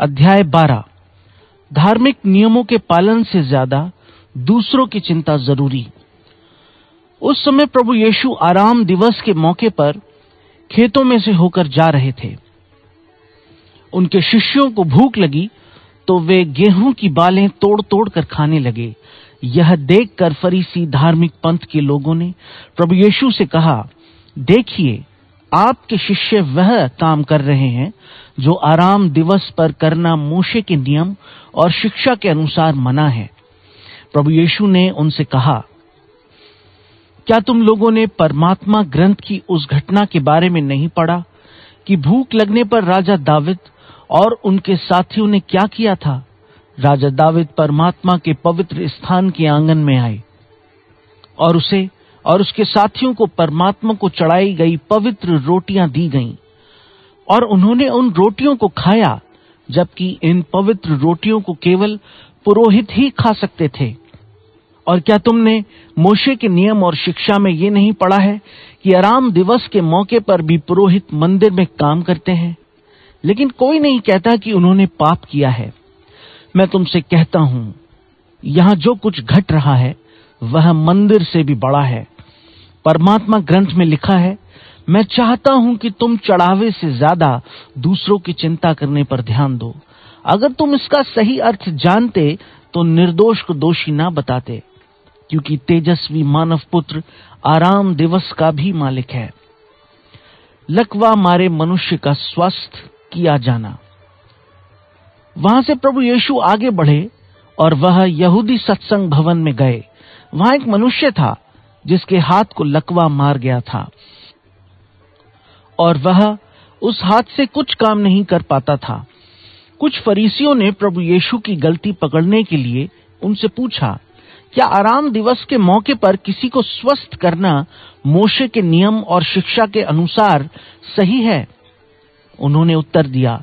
अध्याय बारह। धार्मिक नियमों के पालन से ज़्यादा दूसरों की चिंता ज़रूरी। उस समय प्रभु यीशु आराम दिवस के मौके पर खेतों में से होकर जा रहे थे। उनके शिष्यों को भूख लगी तो वे गेहूँ की बालें तोड़ तोड़ कर खाने लगे। यह देखकर फरीसी धार्मिक पंथ के लोगों ने प्रभु यीशु से कहा, देखिए, आपके शिष्य वह काम कर रहे हैं जो आराम दिवस पर करना मूशे के नियम और शिक्षा के अनुसार मना है। प्रभु यीशु ने उनसे कहा, क्या तुम लोगों ने परमात्मा ग्रंथ की उस घटना के बारे में नहीं पढ़ा कि भूख लगने पर राजा दाविद और उनके साथियों ने क्या किया था? राजा दाविद परमात्मा के पवित्र स्थान के आँगन में आए और उसे और उसके साथियों को परमात्मा को चढ़ाई गई पवित्र रोटियाँ दी गईं। और उन्होंने उन रोटियों को खाया, जबकि इन पवित्र रोटियों को केवल पुरोहित ही खा सकते थे। और क्या तुमने मोशे के नियम और शिक्षा में ये नहीं पढ़ा है कि आराम दिवस के मौके पर भी पुरोहित मंदिर में काम करते हैं? लेकिन कोई नहीं कहता कि उन्होंने पाप किया है। मैं तुमसे कहता हूँ, यहाँ जो कुछ घट रहा है, वह मंदिर से भी बड़ा है। परमात्मा ग्रंथ में लिखा है मैं चाहता हूँ कि तुम चढ़ावे से ज़्यादा दूसरों की चिंता करने पर ध्यान दो। अगर तुम इसका सही अर्थ जानते तो निर्दोष को दोषी ना बताते, क्योंकि तेजस्वी मानव पुत्र आराम दिवस का भी मालिक है। लकवा मारे मनुष्य का स्वस्थ किया जाना। वहाँ से प्रभु यीशु आगे बढ़े, और वह यहूदी सत्संग भवन में गए। वहाँ एक मनुष्य था, जिसके हाथ को लकवा मार गया था। और वह उस हाथ से कुछ काम नहीं कर पाता था। कुछ फरीसियों ने प्रभु यीशु की गलती पकड़ने के लिए उनसे पूछा, क्या आराम दिवस के मौके पर किसी को स्वस्थ करना मोशे के नियम और शिक्षा के अनुसार सही है? उन्होंने उत्तर दिया,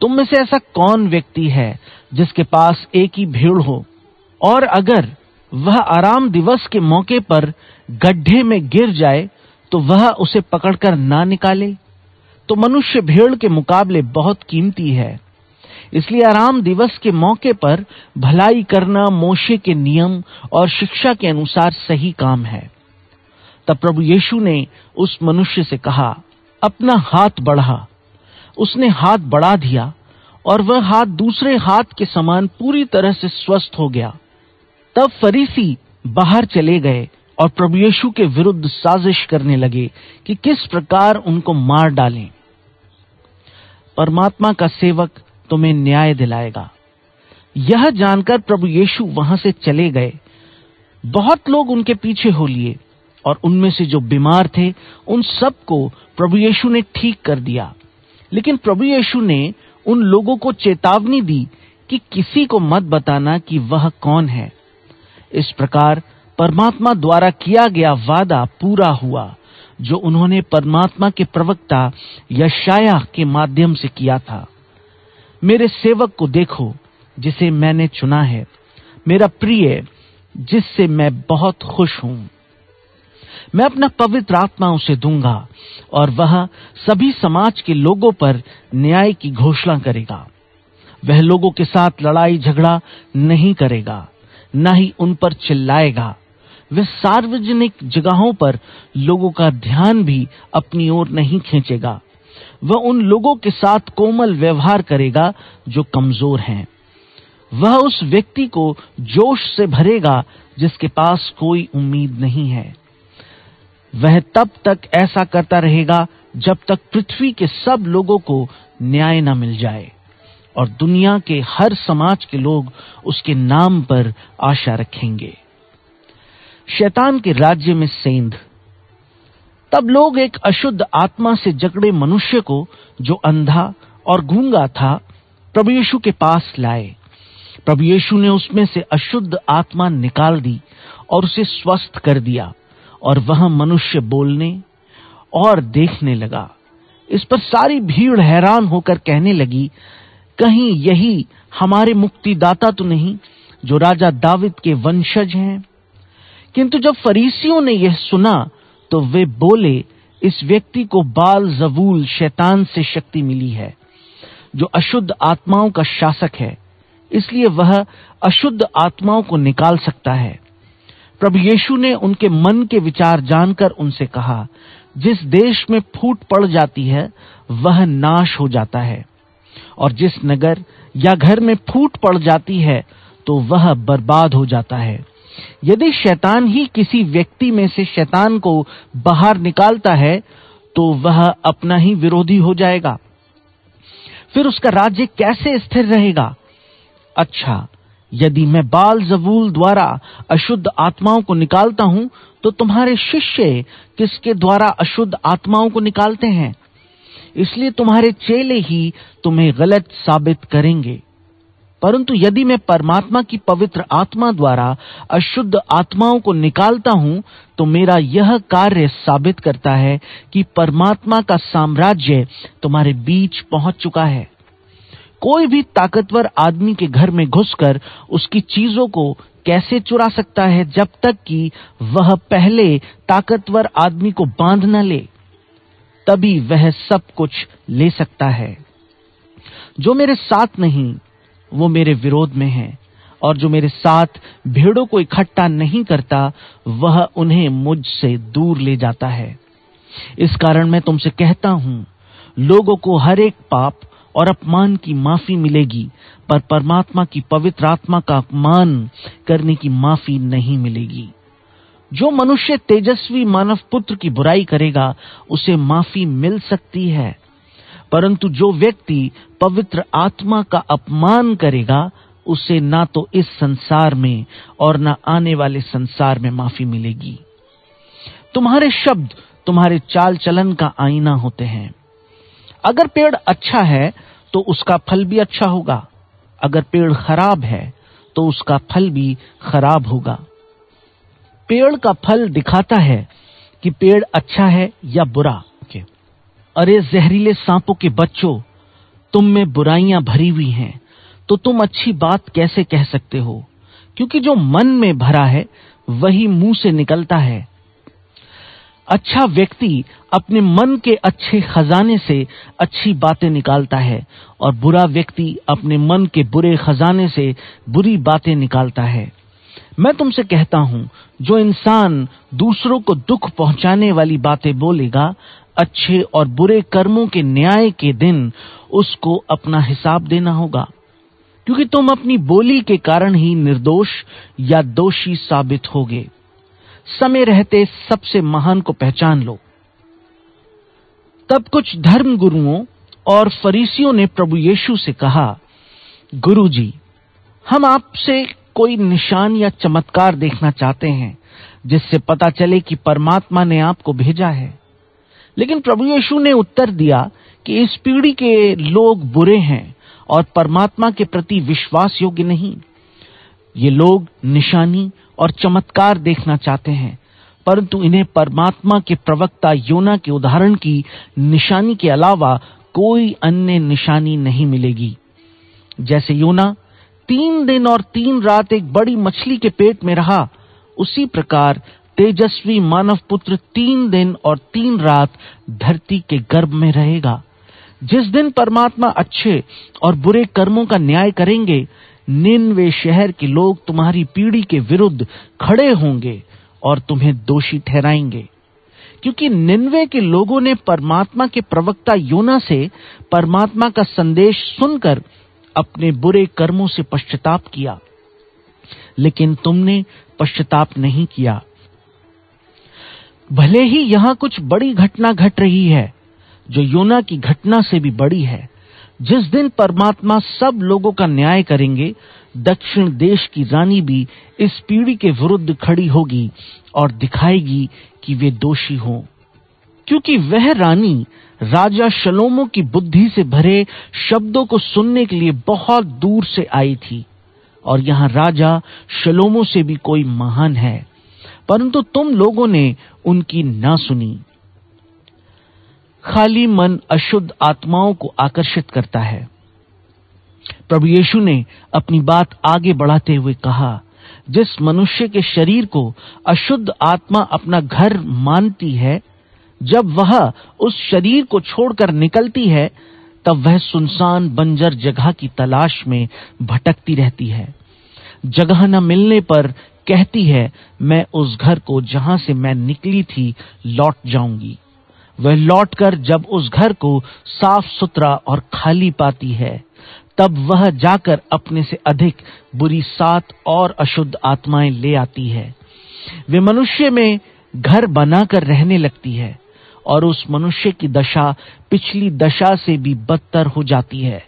तुम में से ऐसा कौन व्यक्ति है जिसके पास एक ही भीड़ हो? और अगर वह आराम दिवस के मौके पर गड्ढे में गिर जाए तो वह उसे पकड़कर ना निकाले। तो मनुष्य भेड़ के मुकाबले बहुत कीमती है। इसलिए आराम दिवस के मौके पर भलाई करना मोशे के नियम और शिक्षा के अनुसार सही काम है। तब प्रभु यीशु ने उस मनुष्य से कहा, अपना हाथ बढ़ा। उसने हाथ बढ़ा दिया और वह हाथ दूसरे हाथ के समान पूरी तरह से स्वस्थ हो गया। तब फरीसी बाहर चले गए और प्रभु यीशु के विरुद्ध साजिश करने लगे कि किस प्रकार उनको मार डालें। परमात्मा का सेवक तुम्हें न्याय दिलाएगा। यह जानकर प्रभु यीशु वहाँ से चले गए। बहुत लोग उनके पीछे हो लिए और उनमें से जो बीमार थे, उन सबको प्रभु यीशु ने ठीक कर दिया। लेकिन प्रभु यीशु ने उन लोगों को चेतावनी दी कि किसी को मत बताना कि वह कौन है। इस प्रकार परमात्मा द्वारा किया गया वादा पूरा हुआ, जो उन्होंने परमात्मा के प्रवक्ता यशाया के माध्यम से किया था। मेरे सेवक को देखो, जिसे मैंने चुना है। मेरा प्रिय, जिससे मैं बहुत खुश हूँ। मैं अपना पवित्र आत्मा उसे दूँगा, और वह सभी समाज के लोगों पर न्याय की घोषणा करेगा। वह लोगों के साथ लड़ाई झगड़ा नहीं करेगा, न ही उन पर चिल्लाएगा। वह सार्वजनिक जगहों पर लोगों का ध्यान भी अपनी ओर नहीं खींचेगा। वह उन लोगों के साथ कोमल व्यवहार करेगा जो कमज़ोर हैं। वह उस व्यक्ति को जोश से भरेगा जिसके पास कोई उम्मीद नहीं है। वह तब तक ऐसा करता रहेगा जब तक पृथ्वी के सब लोगों को न्याय न मिल जाए और दुनिया के हर समाज के लोग उसके नाम पर आशा रखेंगे। शैतान के राज्य में सेंध। तब लोग एक अशुद्ध आत्मा से जकड़े मनुष्य को, जो अंधा और गूँगा था, प्रभु यीशु के पास लाए। प्रभु यीशु ने उसमें से अशुद्ध आत्मा निकाल दी और उसे स्वस्थ कर दिया और वह मनुष्य बोलने और देखने लगा। इस पर सारी भीड़ हैरान होकर कहने लगी, कहीं यही हमारे मुक्तिदाता तो नहीं, जो राजा दाविद के वंशज हैं? किंतु जब फरीसियों ने यह सुना तो वे बोले, इस व्यक्ति को बाल जबूल शैतान से शक्ति मिली है, जो अशुद्ध आत्माओं का शासक है। इसलिए वह अशुद्ध आत्माओं को निकाल सकता है। प्रभु यीशु ने उनके मन के विचार जानकर उनसे कहा, जिस देश में फूट पड़ जाती है, वह नाश हो जाता है। और जिस नगर या घर में फूट पड़ जाती है तो वह बर्बाद हो जाता है। यदि शैतान ही किसी व्यक्ति में से शैतान को बाहर निकालता है तो वह अपना ही विरोधी हो जाएगा। फिर उसका राज्य कैसे स्थिर रहेगा? अच्छा यदि मैं बाल जबूल द्वारा अशुद्ध आत्माओं को निकालता हूँ तो तुम्हारे शिष्य किसके द्वारा अशुद्ध आत्माओं को निकालते हैं? इसलिए तुम्हारे चेले ही तुम्हें गलत साबित करेंगे। परंतु यदि मैं परमात्मा की पवित्र आत्मा द्वारा अशुद्ध आत्माओं को निकालता हूँ तो मेरा यह कार्य साबित करता है कि परमात्मा का साम्राज्य तुम्हारे बीच पहुँच चुका है। कोई भी ताकतवर आदमी के घर में घुसकर उसकी चीज़ों को कैसे चुरा सकता है जब तक कि वह पहले ताकतवर आदमी को बाँध न ले, तभी वह सब कुछ ले सकता है। जो मेरे साथ नहीं वो मेरे विरोध में है, और जो मेरे साथ भेड़ों को इकट्ठा नहीं करता, वह उन्हें मुझसे दूर ले जाता है। इस कारण मैं तुमसे कहता हूँ, लोगों को हर एक पाप और अपमान की माफ़ी मिलेगी, पर परमात्मा की पवित्र आत्मा का अपमान करने की माफ़ी नहीं मिलेगी। जो मनुष्य तेजस्वी मानव पुत्र की बुराई करेगा, उसे माफ़ी मिल सकती है। परंतु जो व्यक्ति पवित्र आत्मा का अपमान करेगा, उसे ना तो इस संसार में और ना आने वाले संसार में माफ़ी मिलेगी। तुम्हारे शब्द तुम्हारे चाल चलन का आईना होते हैं। अगर पेड़ अच्छा है तो उसका फल भी अच्छा होगा। अगर पेड़ खराब है तो उसका फल भी खराब होगा। पेड़ का फल दिखाता है कि पेड़ अच्छा है या बुरा। अरे जहरीले सांपों के बच्चों, तुम में बुराइयाँ भरी हुई हैं तो तुम अच्छी बात कैसे कह सकते हो? क्योंकि जो मन में भरा है, वही मुँह से निकलता है। अच्छा व्यक्ति अपने मन के अच्छे खजाने से अच्छी बातें निकालता है, और बुरा व्यक्ति अपने मन के बुरे खजाने से बुरी बातें निकालता है। मैं तुमसे कहता हूँ, जो इंसान दूसरों को दुख पहुँचाने वाली बातें बोलेगा अच्छे और बुरे कर्मों के न्याय के दिन उसको अपना हिसाब देना होगा। क्योंकि तुम अपनी बोली के कारण ही निर्दोष या दोषी साबित होगे। समय रहते सबसे महान को पहचान लो। तब कुछ धर्म गुरुओं और फरीसियों ने प्रभु यीशु से कहा गुरु जी हम आपसे कोई निशान या चमत्कार देखना चाहते हैं, जिससे पता चले कि परमात्मा ने आपको भेजा है। लेकिन प्रभु यीशु ने उत्तर दिया कि इस पीढ़ी के लोग बुरे हैं और परमात्मा के प्रति विश्वास योग्य नहीं। ये लोग निशानी और चमत्कार देखना चाहते हैं, परंतु इन्हें परमात्मा के प्रवक्ता योना के उदाहरण की निशानी के अलावा कोई अन्य निशानी नहीं मिलेगी। जैसे योना तीन दिन और तीन रात एक बड़ी मछली के पेट में रहा, उसी प्रकार तेजस्वी मानव पुत्र तीन दिन और तीन रात धरती के गर्भ में रहेगा। जिस दिन परमात्मा अच्छे और बुरे कर्मों का न्याय करेंगे, निन्वे शहर के लोग तुम्हारी पीढ़ी के विरुद्ध खड़े होंगे और तुम्हें दोषी ठहराएँगे। क्योंकि निन्वे के लोगों ने परमात्मा के प्रवक्ता योना से परमात्मा का संदेश सुनकर अपने बुरे कर्मों से पश्चाताप किया। लेकिन तुमने पश्चाताप नहीं किया। भले ही यहाँ कुछ बड़ी घटना घट रही है, जो योना की घटना से भी बड़ी है, जिस दिन परमात्मा सब लोगों का न्याय करेंगे, दक्षिण देश की रानी भी इस पीढ़ी के विरुद्ध खड़ी होगी और दिखाएगी कि वे दोषी हों। क्योंकि वह रानी राजा शलोमो की बुद्धि से भरे शब्दों को सुनने के लिए बहुत दूर से आई थी, और यहाँ राजा शलोमो से भी कोई महान है। परंतु तुम लोगों ने उनकी ना सुनी। खाली मन अशुद्ध आत्माओं को आकर्षित करता है। प्रभु यीशु ने अपनी बात आगे बढ़ाते हुए कहा, जिस मनुष्य के शरीर को अशुद्ध आत्मा अपना घर मानती है, जब वह उस शरीर को छोड़कर निकलती है, तब वह सुनसान बंजर जगह की तलाश में भटकती रहती है। जगह न मिलने पर कहती है, मैं उस घर को जहाँ से मैं निकली थी, लौट जाऊँगी। वह लौटकर जब उस घर को साफ़ सुथरा और खाली पाती है, तब वह जाकर अपने से अधिक बुरी सात और अशुद्ध आत्माएँ ले आती है। वे मनुष्य में घर बनाकर रहने लगती है और उस मनुष्य की दशा पिछली दशा से भी बदतर हो जाती है।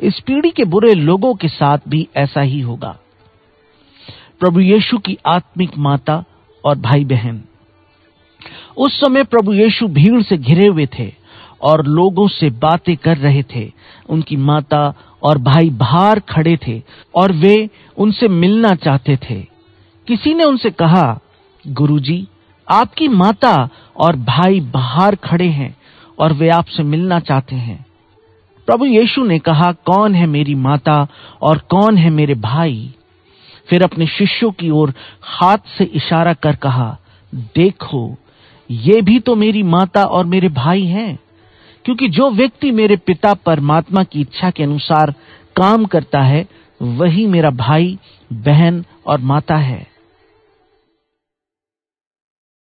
इस पीढ़ी के बुरे लोगों के साथ भी ऐसा ही होगा। प्रभु यीशु की आत्मिक माता और भाई बहन उस समय प्रभु यीशु भीड़ से घिरे हुए थे और लोगों से बातें कर रहे थे। उनकी माता और भाई बाहर खड़े थे और वे उनसे मिलना चाहते थे। किसी ने उनसे कहा, गुरुजी, आपकी माता और भाई बाहर खड़े हैं और वे आपसे मिलना चाहते हैं। प्रभु यीशु ने कहा, कौन है मेरी माता और कौन है मेरे भाई? फिर अपने शिष्यों की ओर हाथ से इशारा कर कहा, देखो, ये भी तो मेरी माता और मेरे भाई हैं, क्योंकि जो व्यक्ति मेरे पिता परमात्मा की इच्छा के अनुसार काम करता है, वही मेरा भाई, बहन और माता है।